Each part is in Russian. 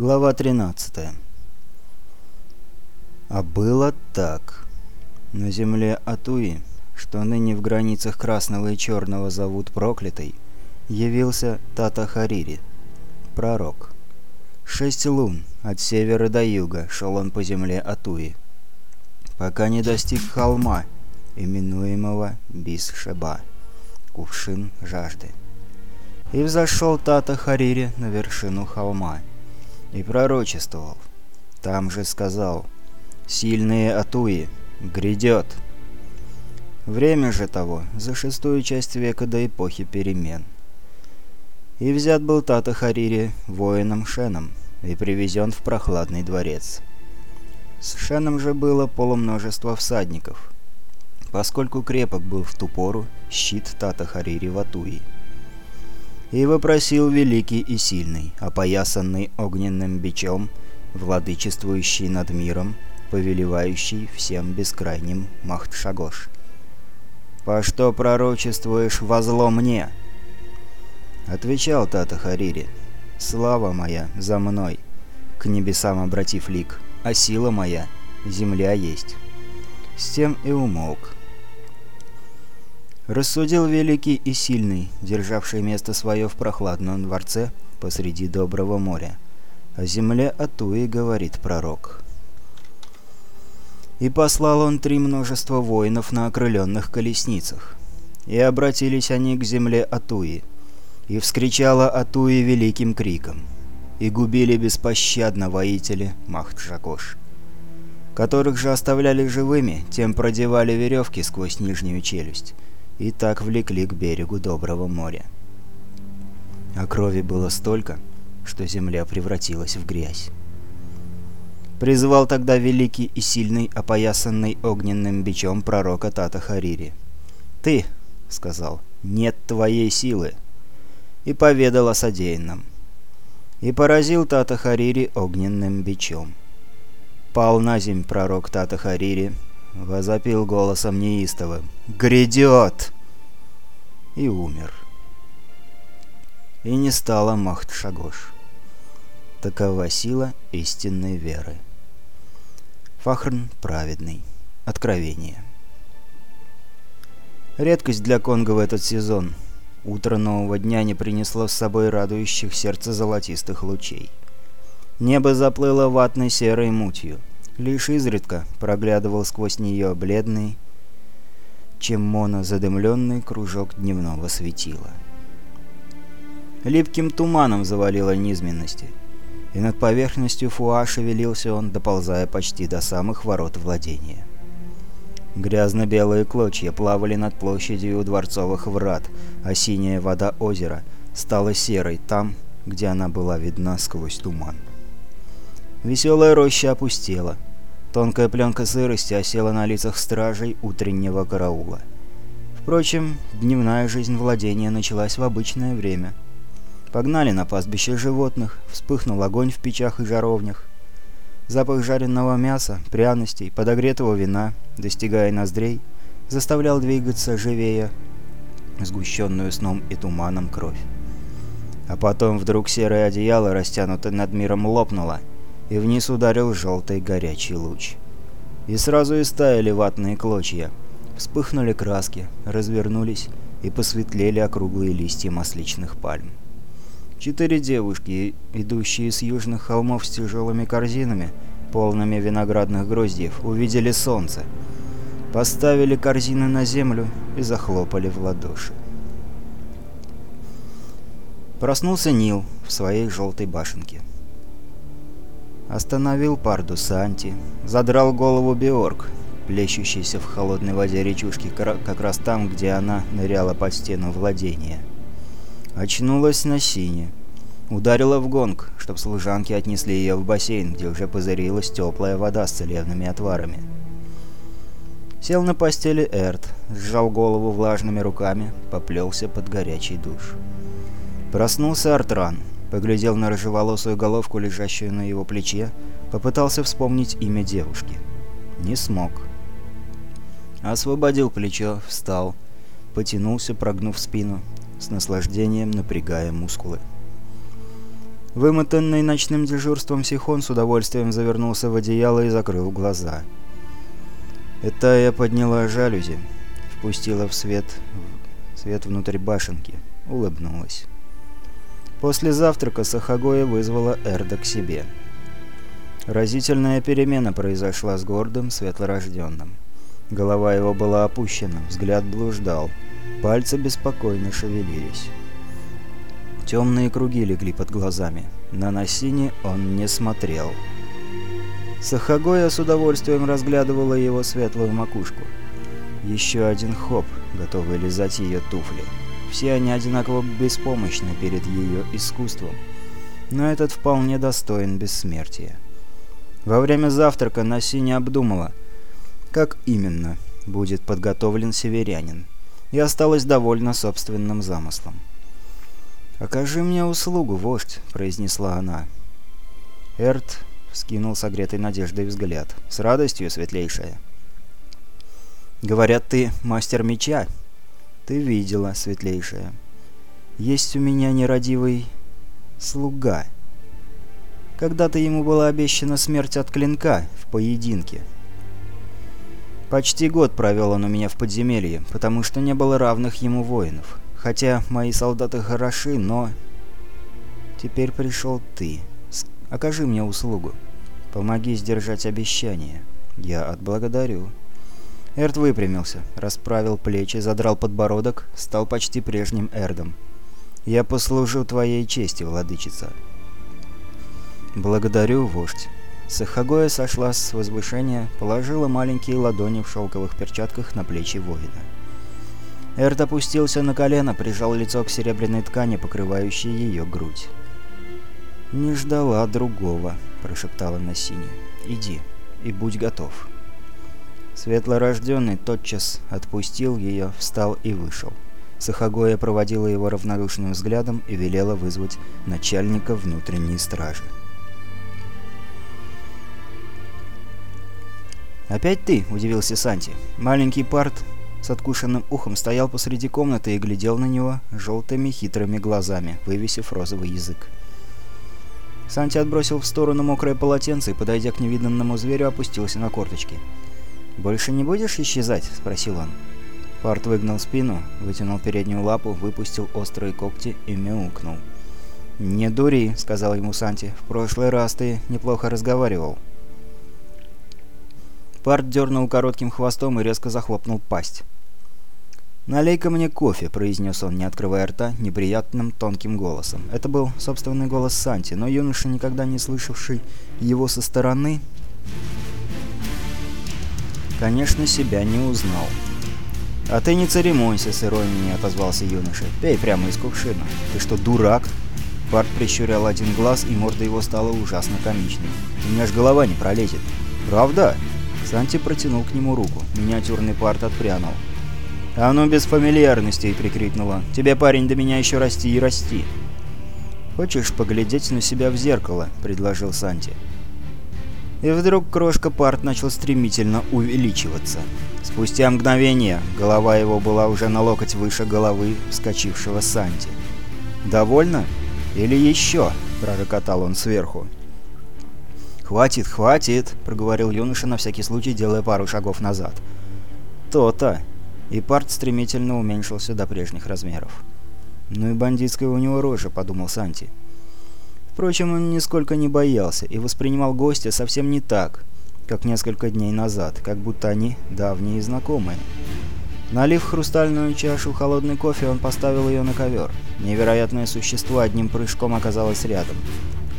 Глава 13 А было так. На земле Атуи, что ныне в границах Красного и Черного зовут Проклятой, явился Тата Харири, пророк. Шесть лун от севера до юга шел он по земле Атуи, пока не достиг холма, именуемого Бис-Шеба, кувшин жажды. И взошел Тата Харири на вершину холма — и пророчествовал. Там же сказал «Сильные Атуи, грядет». Время же того за шестую часть века до эпохи перемен. И взят был Тата Харири воином Шеном и привезен в прохладный дворец. С Шеном же было полумножество всадников, поскольку крепок был в ту пору щит Тата Харири в Атуи и вопросил великий и сильный, опоясанный огненным бичом, владычествующий над миром, повелевающий всем бескрайним Махтшагош. «По что пророчествуешь во зло мне?» Отвечал Тата Харири. «Слава моя за мной, к небесам обратив лик, а сила моя земля есть». С тем и умолк. Рассудил великий и сильный, державший место свое в прохладном дворце посреди доброго моря. О земле Атуи говорит пророк. И послал он три множества воинов на окрыленных колесницах. И обратились они к земле Атуи. И вскричала Атуи великим криком. И губили беспощадно воители Махтшакош. Которых же оставляли живыми, тем продевали веревки сквозь нижнюю челюсть и так влекли к берегу Доброго моря. А крови было столько, что земля превратилась в грязь. Призвал тогда великий и сильный, опоясанный огненным бичом пророка Тата Харири. «Ты», — сказал, — «нет твоей силы», и поведал о содеянном. И поразил Тата Харири огненным бичом. Пал на земь пророк Тата Харири, возопил голосом неистовым «Грядет!» и умер. И не стало Махт-Шагош. Такова сила истинной веры. Фахрн праведный. Откровение. Редкость для Конго в этот сезон. Утро нового дня не принесло с собой радующих сердце золотистых лучей. Небо заплыло ватной серой мутью. Лишь изредка проглядывал сквозь нее бледный, чем монозадымленный кружок дневного светила. Липким туманом завалило низменности, и над поверхностью Фуа шевелился он, доползая почти до самых ворот владения. Грязно-белые клочья плавали над площадью у дворцовых врат, а синяя вода озера стала серой там, где она была видна сквозь туман. Веселая роща опустела — Тонкая пленка сырости осела на лицах стражей утреннего караула. Впрочем, дневная жизнь владения началась в обычное время. Погнали на пастбище животных, вспыхнул огонь в печах и жаровнях. Запах жареного мяса, пряностей, подогретого вина, достигая ноздрей, заставлял двигаться живее сгущенную сном и туманом кровь. А потом вдруг серое одеяло, растянутое над миром, лопнуло — и вниз ударил желтый горячий луч. И сразу истаяли ватные клочья. Вспыхнули краски, развернулись и посветлели округлые листья масличных пальм. Четыре девушки, идущие с южных холмов с тяжелыми корзинами, полными виноградных гроздьев, увидели солнце. Поставили корзины на землю и захлопали в ладоши. Проснулся Нил в своей желтой башенке. Остановил парду Санти, задрал голову Биорг, плещущийся в холодной воде речушки как раз там, где она ныряла под стену владения. Очнулась на сине. Ударила в гонг, чтоб служанки отнесли ее в бассейн, где уже позарилась теплая вода с целебными отварами. Сел на постели Эрт, сжал голову влажными руками, поплелся под горячий душ. Проснулся Артран, Поглядел на рыжеволосую головку, лежащую на его плече, попытался вспомнить имя девушки. Не смог. Освободил плечо, встал, потянулся, прогнув спину, с наслаждением напрягая мускулы. Вымотанный ночным дежурством Сихон с удовольствием завернулся в одеяло и закрыл глаза. Этая подняла жалюзи, впустила в свет, свет внутрь башенки, улыбнулась. После завтрака Сахагоя вызвала Эрда к себе. Разительная перемена произошла с гордым, светлорожденным. Голова его была опущена, взгляд блуждал, пальцы беспокойно шевелились. Темные круги легли под глазами. На Насине он не смотрел. Сахагоя с удовольствием разглядывала его светлую макушку. Еще один хоп, готовый лизать ее туфли. Все они одинаково беспомощны перед ее искусством. Но этот вполне достоин бессмертия. Во время завтрака Насине обдумала, как именно будет подготовлен северянин, и осталась довольна собственным замыслом. «Окажи мне услугу, вождь», — произнесла она. Эрт вскинул согретой надеждой взгляд. «С радостью, светлейшая». «Говорят, ты мастер меча». «Ты видела, светлейшая. Есть у меня нерадивый слуга». Когда-то ему была обещана смерть от клинка в поединке. Почти год провел он у меня в подземелье, потому что не было равных ему воинов. Хотя мои солдаты хороши, но... Теперь пришел ты. Окажи мне услугу. Помоги сдержать обещание. Я отблагодарю. Эрд выпрямился, расправил плечи, задрал подбородок, стал почти прежним Эрдом. «Я послужу твоей чести, владычица». «Благодарю, вождь». Сахагоя сошла с возвышения, положила маленькие ладони в шелковых перчатках на плечи воина. Эрт опустился на колено, прижал лицо к серебряной ткани, покрывающей ее грудь. «Не ждала другого», — прошептала Насиня. «Иди и будь готов». Светлорожденный тотчас отпустил ее, встал и вышел. Сахагоя проводила его равнодушным взглядом и велела вызвать начальника внутренней стражи. «Опять ты?» – удивился Санти. Маленький парт с откушенным ухом стоял посреди комнаты и глядел на него желтыми хитрыми глазами, вывесив розовый язык. Санти отбросил в сторону мокрое полотенце и, подойдя к невиданному зверю, опустился на корточки. «Больше не будешь исчезать?» – спросил он. Парт выгнал спину, вытянул переднюю лапу, выпустил острые когти и мяукнул. «Не дури», – сказал ему Санти. «В прошлый раз ты неплохо разговаривал». Парт дернул коротким хвостом и резко захлопнул пасть. «Налей-ка мне кофе», — произнес он, не открывая рта, неприятным тонким голосом. Это был собственный голос Санти, но юноша, никогда не слышавший его со стороны, конечно, себя не узнал. «А ты не церемонься с иронией», — отозвался юноша. «Пей прямо из кувшина. Ты что, дурак?» Парт прищурял один глаз, и морда его стала ужасно комичной. «У меня ж голова не пролезет». «Правда?» Санти протянул к нему руку. Миниатюрный парт отпрянул. «А ну без фамильярностей!» — прикрикнула. «Тебе, парень, до меня еще расти и расти!» «Хочешь поглядеть на себя в зеркало?» — предложил Санти. И вдруг крошка парт начал стремительно увеличиваться. Спустя мгновение голова его была уже на локоть выше головы вскочившего Санти. «Довольно? Или еще?» — пророкотал он сверху. «Хватит, хватит!» — проговорил юноша на всякий случай, делая пару шагов назад. «То-то!» И парт стремительно уменьшился до прежних размеров. «Ну и бандитская у него рожа», — подумал Санти. Впрочем, он нисколько не боялся и воспринимал гостя совсем не так, как несколько дней назад, как будто они давние знакомые. Налив хрустальную чашу холодный кофе, он поставил ее на ковер. Невероятное существо одним прыжком оказалось рядом.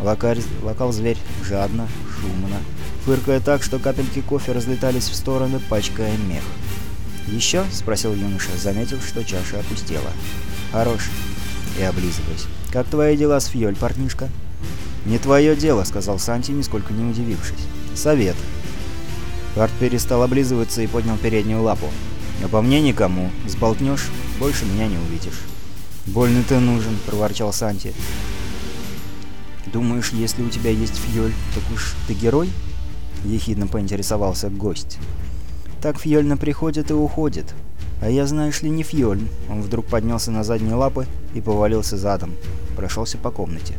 Локарь, локал-зверь жадно, шумно, фыркая так, что капельки кофе разлетались в стороны, пачкая мех. «Еще?» — спросил юноша, заметив, что чаша опустела. «Хорош». И облизываясь. «Как твои дела с Фьёль, парнишка?» «Не твое дело», — сказал Санти, нисколько не удивившись. «Совет». Карт перестал облизываться и поднял переднюю лапу. «Но по мне никому. Сболтнешь, больше меня не увидишь». «Больно ты нужен», — проворчал Санти. «Думаешь, если у тебя есть фьёль, так уж ты герой?» — ехидно поинтересовался гость. «Так фьёльна приходит и уходит. А я, знаешь ли, не фьёль». Он вдруг поднялся на задние лапы и повалился задом. Прошелся по комнате.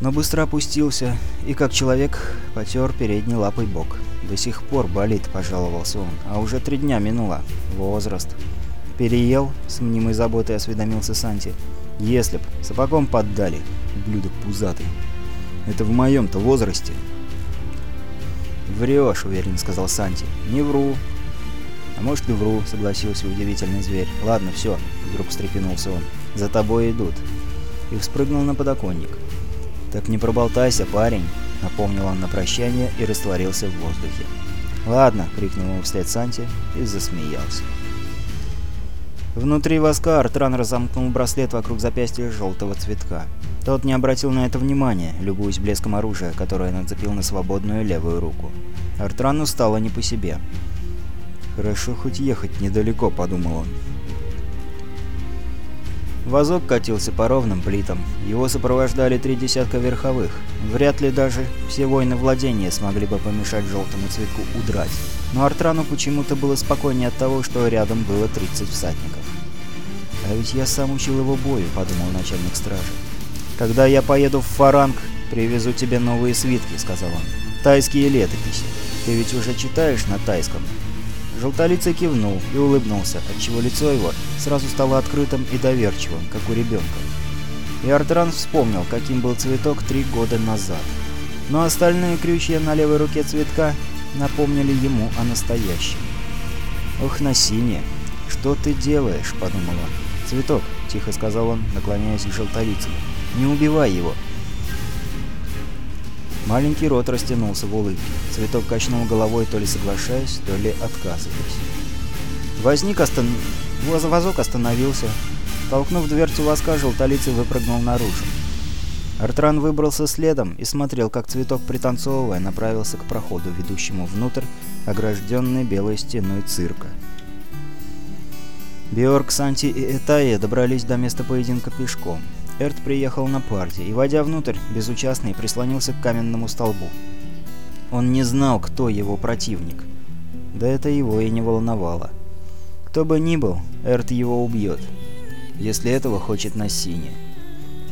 Но быстро опустился и, как человек, потер передний лапой бок. «До сих пор болит», — пожаловался он, — «а уже три дня минуло. Возраст». «Переел?» — с мнимой заботой осведомился Санти. «Если б. Сапогом поддали. Ублюдок пузатый. Это в моем-то возрасте». «Врешь», — уверенно сказал Санти. «Не вру». «А может и вру», — согласился удивительный зверь. «Ладно, все», — вдруг встрепенулся он. «За тобой идут». И вспрыгнул на подоконник. «Так не проболтайся, парень», — напомнил он на прощание и растворился в воздухе. «Ладно», — крикнул ему вслед Санти и засмеялся. Внутри воска Артран разомкнул браслет вокруг запястья желтого цветка. Тот не обратил на это внимания, любуясь блеском оружия, которое нацепил на свободную левую руку. Артрану стало не по себе. «Хорошо хоть ехать недалеко», — подумал он. Вазок катился по ровным плитам. Его сопровождали три десятка верховых. Вряд ли даже все воины владения смогли бы помешать желтому цветку удрать. Но Артрану почему-то было спокойнее от того, что рядом было 30 всадников. «А ведь я сам учил его бою», — подумал начальник стражи. «Когда я поеду в Фаранг, привезу тебе новые свитки», — сказал он. «Тайские летописи. Ты ведь уже читаешь на тайском?» Желтолицый кивнул и улыбнулся, отчего лицо его сразу стало открытым и доверчивым, как у ребенка. И Артран вспомнил, каким был цветок три года назад. Но остальные крючья на левой руке цветка напомнили ему о настоящем. «Ох, Насине, что ты делаешь?» — подумал он. «Цветок», — тихо сказал он, наклоняясь к желтолицему. «Не убивай его. Маленький рот растянулся в улыбке. Цветок качнул головой, то ли соглашаясь, то ли отказываясь. Возник остан... Вазок остановился. Толкнув дверцу воска, желтолицый выпрыгнул наружу. Артран выбрался следом и смотрел, как цветок, пританцовывая, направился к проходу, ведущему внутрь, огражденной белой стеной цирка. Биорг, Санти и Этая добрались до места поединка пешком. Эрт приехал на партии и, войдя внутрь, безучастный прислонился к каменному столбу. Он не знал, кто его противник. Да это его и не волновало. Кто бы ни был, Эрт его убьет. Если этого хочет Нассини.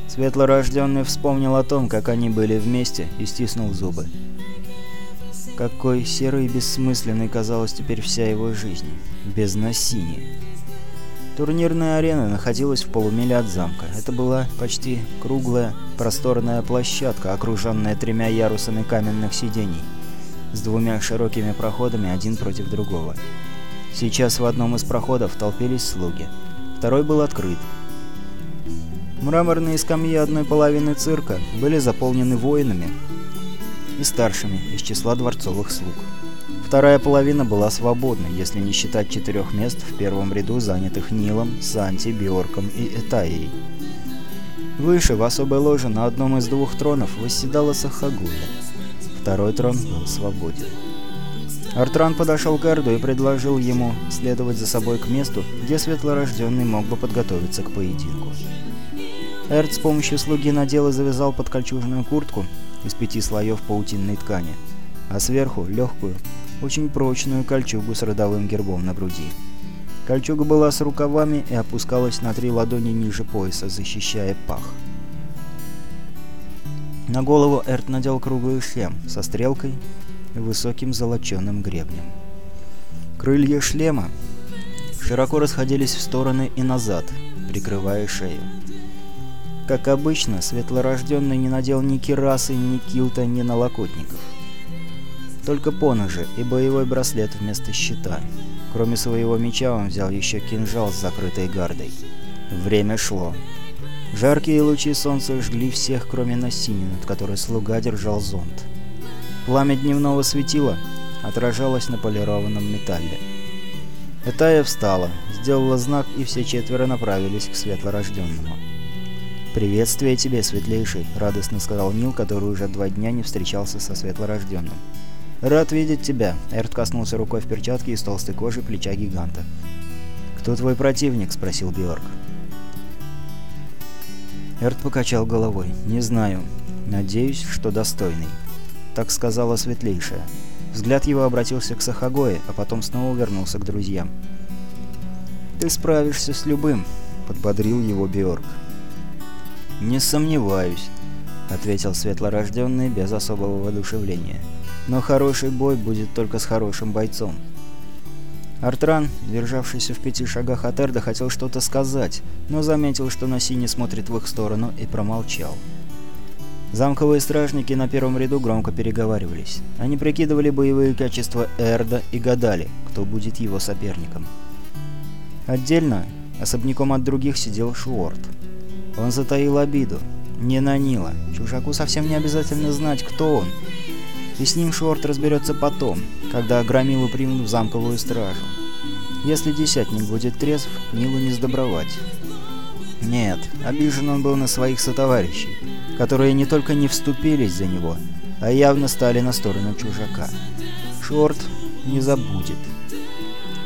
Светлорожденный вспомнил о том, как они были вместе, и стиснул зубы. Какой серой и бессмысленной казалась теперь вся его жизнь. Без Нассини. Турнирная арена находилась в полумиле от замка. Это была почти круглая, просторная площадка, окруженная тремя ярусами каменных сидений, с двумя широкими проходами один против другого. Сейчас в одном из проходов толпились слуги. Второй был открыт. Мраморные скамьи одной половины цирка были заполнены воинами и старшими из числа дворцовых слуг. Вторая половина была свободна, если не считать четырех мест в первом ряду, занятых Нилом, Санти, Бьорком и Этаей. Выше, в особой ложе, на одном из двух тронов, восседала Сахагуля. Второй трон был свободен. Артран подошел к Эрду и предложил ему следовать за собой к месту, где светлорожденный мог бы подготовиться к поединку. Эрд с помощью слуги надел и завязал под кольчужную куртку из пяти слоев паутинной ткани, а сверху легкую, очень прочную кольчугу с родовым гербом на груди. Кольчуга была с рукавами и опускалась на три ладони ниже пояса, защищая пах. На голову Эрт надел круглый шлем со стрелкой и высоким золоченым гребнем. Крылья шлема широко расходились в стороны и назад, прикрывая шею. Как обычно, светлорожденный не надел ни кирасы, ни килта, ни налокотников. Только поножи и боевой браслет вместо щита. Кроме своего меча он взял еще кинжал с закрытой гардой. Время шло. Жаркие лучи солнца жгли всех, кроме Насини, над которой слуга держал зонт. Пламя дневного светила отражалось на полированном металле. Этая встала, сделала знак, и все четверо направились к светлорожденному. «Приветствие тебе, светлейший», — радостно сказал Нил, который уже два дня не встречался со светлорожденным. «Рад видеть тебя!» Эрт коснулся рукой в перчатке из толстой кожи плеча гиганта. «Кто твой противник?» — спросил Бьорк. Эрт покачал головой. «Не знаю. Надеюсь, что достойный». Так сказала Светлейшая. Взгляд его обратился к Сахагое, а потом снова вернулся к друзьям. «Ты справишься с любым», — подбодрил его Бьорк. «Не сомневаюсь. — ответил светлорожденный без особого воодушевления. «Но хороший бой будет только с хорошим бойцом». Артран, державшийся в пяти шагах от Эрда, хотел что-то сказать, но заметил, что Носини смотрит в их сторону и промолчал. Замковые стражники на первом ряду громко переговаривались. Они прикидывали боевые качества Эрда и гадали, кто будет его соперником. Отдельно, особняком от других, сидел Шуорт. Он затаил обиду. Не на Нила. Чужаку совсем не обязательно знать, кто он. И с ним Шуорт разберется потом, когда Громилу примут в замковую стражу. Если десятник будет трезв, Нилу не сдобровать. Нет, обижен он был на своих сотоварищей, которые не только не вступились за него, а явно стали на сторону чужака. Шорт не забудет.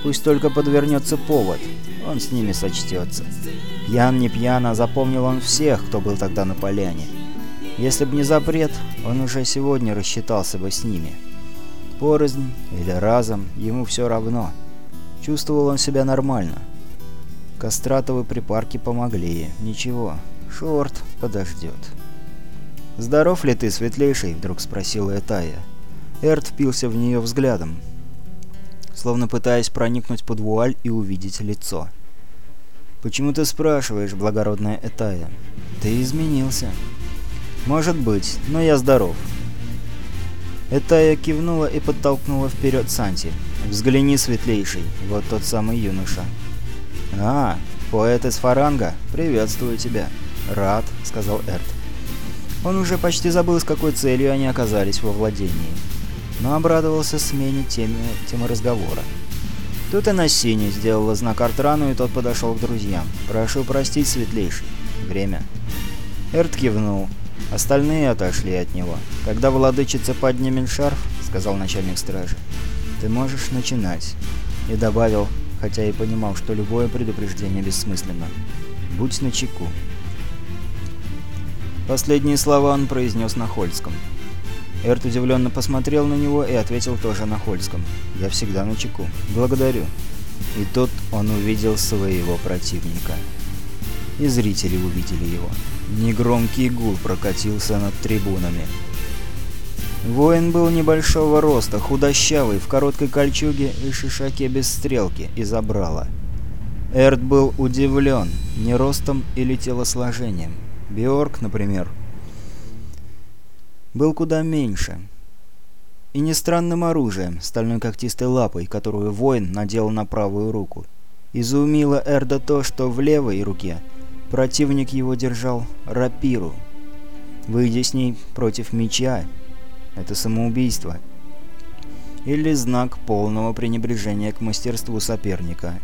Пусть только подвернется повод, он с ними сочтется. Пьян не пьян, а запомнил он всех, кто был тогда на поляне. Если б не запрет, он уже сегодня рассчитался бы с ними. Порознь или разом, ему все равно. Чувствовал он себя нормально. Кастратовы припарки помогли. Ничего, шорт подождет. «Здоров ли ты, светлейший?» — вдруг спросила Этая. Эрт впился в нее взглядом, словно пытаясь проникнуть под вуаль и увидеть лицо. «Почему ты спрашиваешь, благородная Этая?» «Ты изменился». «Может быть, но я здоров». Этая кивнула и подтолкнула вперед Санти. «Взгляни, светлейший, вот тот самый юноша». «А, поэт из Фаранга, приветствую тебя». «Рад», — сказал Эрт. Он уже почти забыл, с какой целью они оказались во владении но обрадовался смене темы, темы разговора. Тут и Нассини сделала знак Артрану, и тот подошел к друзьям. «Прошу простить, светлейший. Время». Эрт кивнул. Остальные отошли от него. «Когда владычица поднимет шарф», — сказал начальник стражи, — «ты можешь начинать». И добавил, хотя и понимал, что любое предупреждение бессмысленно. «Будь начеку». Последние слова он произнес на Хольском. Эрт удивленно посмотрел на него и ответил тоже на Хольском. «Я всегда на чеку. Благодарю». И тут он увидел своего противника. И зрители увидели его. Негромкий гул прокатился над трибунами. Воин был небольшого роста, худощавый, в короткой кольчуге и шишаке без стрелки, и забрала. Эрт был удивлен, не ростом или телосложением. Биорг, например, был куда меньше. И не странным оружием, стальной когтистой лапой, которую воин надел на правую руку. Изумило Эрда то, что в левой руке противник его держал рапиру. Выйдя с ней против меча, это самоубийство. Или знак полного пренебрежения к мастерству соперника.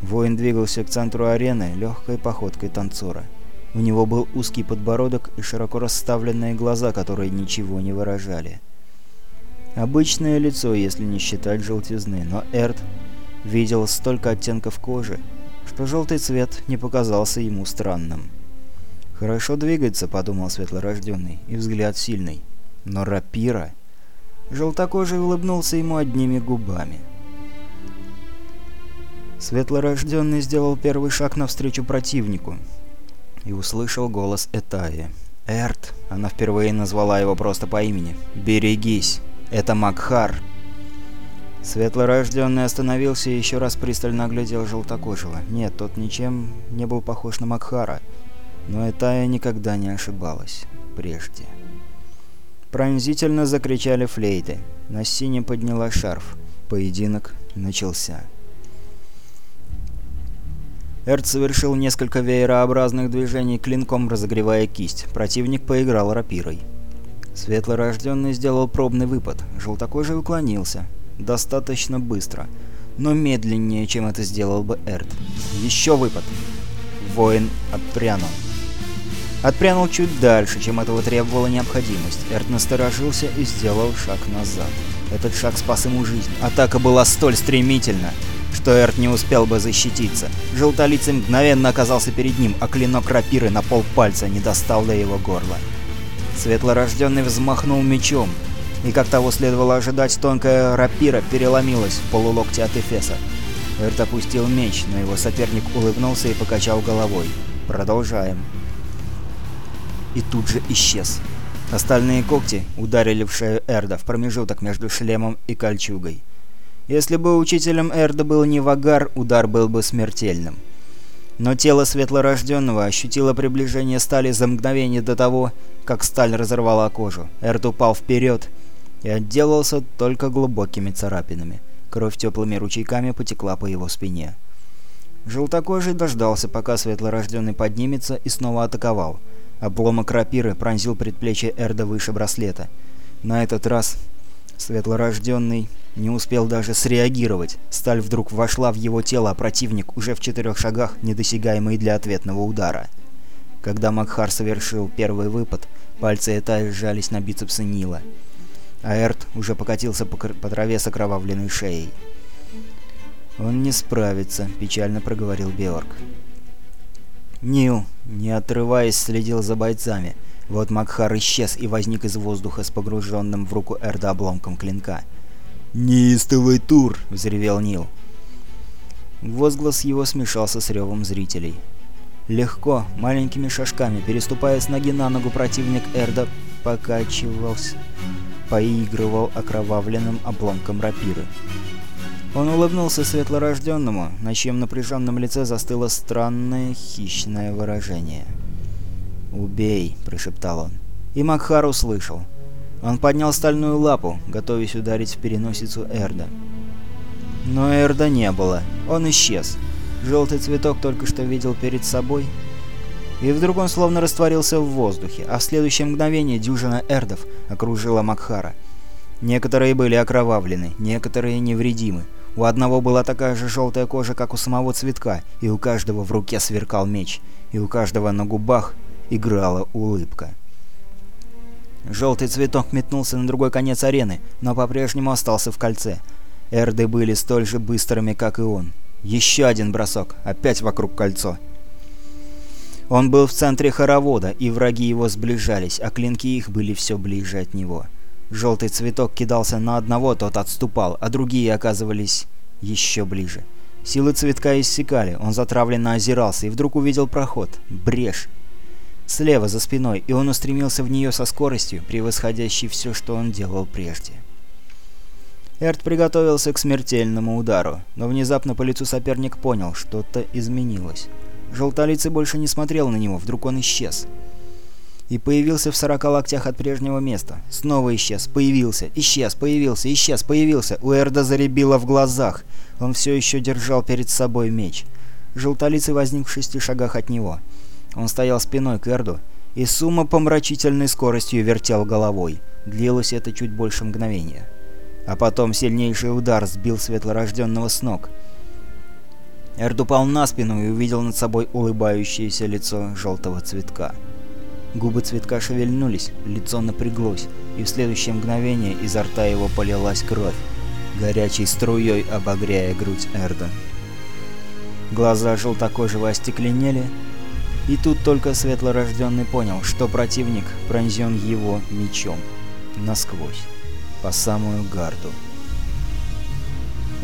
Воин двигался к центру арены легкой походкой танцора. У него был узкий подбородок и широко расставленные глаза, которые ничего не выражали. Обычное лицо, если не считать желтизны, но Эрт видел столько оттенков кожи, что желтый цвет не показался ему странным. «Хорошо двигается», — подумал светлорожденный, и взгляд сильный. Но рапира... Желтокожий улыбнулся ему одними губами. Светлорожденный сделал первый шаг навстречу противнику, и услышал голос Этаи. «Эрт!» — она впервые назвала его просто по имени. «Берегись! Это Макхар!» Светлорожденный остановился и еще раз пристально оглядел желтокожего. Нет, тот ничем не был похож на Макхара. Но Этая никогда не ошибалась. Прежде. Пронзительно закричали флейты. На сине подняла шарф. Поединок начался. Эрт совершил несколько веерообразных движений клинком, разогревая кисть. Противник поиграл рапирой. Светлорожденный сделал пробный выпад. Желтокожий уклонился. Достаточно быстро. Но медленнее, чем это сделал бы Эрт. Еще выпад. Воин отпрянул. Отпрянул чуть дальше, чем этого требовала необходимость. Эрт насторожился и сделал шаг назад. Этот шаг спас ему жизнь. Атака была столь стремительна, что Эрт не успел бы защититься. Желтолицый мгновенно оказался перед ним, а клинок рапиры на полпальца не достал до его горла. Светлорожденный взмахнул мечом, и, как того следовало ожидать, тонкая рапира переломилась в полулокте от Эфеса. Эрт опустил меч, но его соперник улыбнулся и покачал головой. «Продолжаем». и тут же исчез. Остальные когти ударили в шею Эрда в промежуток между шлемом и кольчугой. Если бы учителем Эрда был не Вагар, удар был бы смертельным. Но тело светлорожденного ощутило приближение стали за мгновение до того, как сталь разорвала кожу. Эрд упал вперед и отделался только глубокими царапинами. Кровь теплыми ручейками потекла по его спине. Желтокожий дождался, пока светлорожденный поднимется и снова атаковал. Обломок рапиры пронзил предплечье Эрда выше браслета. На этот раз светлорожденный не успел даже среагировать. Сталь вдруг вошла в его тело, а противник уже в четырех шагах, недосягаемый для ответного удара. Когда Макхар совершил первый выпад, пальцы Этая сжались на бицепсы Нила. А Эрт уже покатился по, по траве с окровавленной шеей. «Он не справится», — печально проговорил Беорг. Нил, не отрываясь, следил за бойцами. Вот Макхар исчез и возник из воздуха с погруженным в руку Эрда обломком клинка. «Неистовый тур!» — взревел Нил. Возглас его смешался с ревом зрителей. Легко, маленькими шажками, переступая с ноги на ногу, противник Эрда покачивался, поигрывал окровавленным обломком рапиры. Он улыбнулся светлорожденному, на чьем напряженном лице застыло странное хищное выражение. «Убей!» – прошептал он. И Макхар услышал. Он поднял стальную лапу, готовясь ударить в переносицу Эрда. Но Эрда не было. Он исчез. Желтый цветок только что видел перед собой. И вдруг он словно растворился в воздухе, а в следующее мгновение дюжина эрдов окружила Макхара. Некоторые были окровавлены, некоторые невредимы. У одного была такая же желтая кожа, как у самого цветка, и у каждого в руке сверкал меч, и у каждого на губах играла улыбка. Желтый цветок метнулся на другой конец арены, но по-прежнему остался в кольце. Эрды были столь же быстрыми, как и он. Еще один бросок, опять вокруг кольцо. Он был в центре хоровода, и враги его сближались, а клинки их были все ближе от него. Желтый цветок кидался на одного, тот отступал, а другие оказывались еще ближе. Силы цветка иссякали, он затравленно озирался и вдруг увидел проход, брешь. Слева, за спиной, и он устремился в нее со скоростью, превосходящей все, что он делал прежде. Эрт приготовился к смертельному удару, но внезапно по лицу соперник понял, что-то изменилось. Желтолицый больше не смотрел на него, вдруг он исчез и появился в сорока локтях от прежнего места. Снова исчез, появился, исчез, появился, исчез, появился. У Эрда заребило в глазах. Он все еще держал перед собой меч. Желтолицый возник в шести шагах от него. Он стоял спиной к Эрду и с умопомрачительной скоростью вертел головой. Длилось это чуть больше мгновения. А потом сильнейший удар сбил светлорожденного с ног. Эрд упал на спину и увидел над собой улыбающееся лицо желтого цветка. Губы цветка шевельнулись, лицо напряглось, и в следующее мгновение изо рта его полилась кровь, горячей струей обогряя грудь Эрда. Глаза желтокожего остекленели, и тут только светлорожденный понял, что противник пронзен его мечом насквозь, по самую гарду.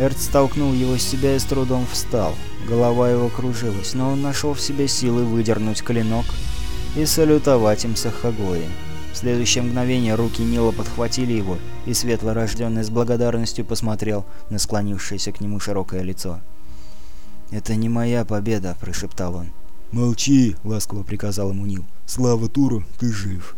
Эрд столкнул его с себя и с трудом встал. Голова его кружилась, но он нашел в себе силы выдернуть клинок и салютовать им Сахагои. В следующее мгновение руки Нила подхватили его, и светлорожденный с благодарностью посмотрел на склонившееся к нему широкое лицо. «Это не моя победа», — прошептал он. «Молчи!» — ласково приказал ему Нил. «Слава Туру, ты жив!»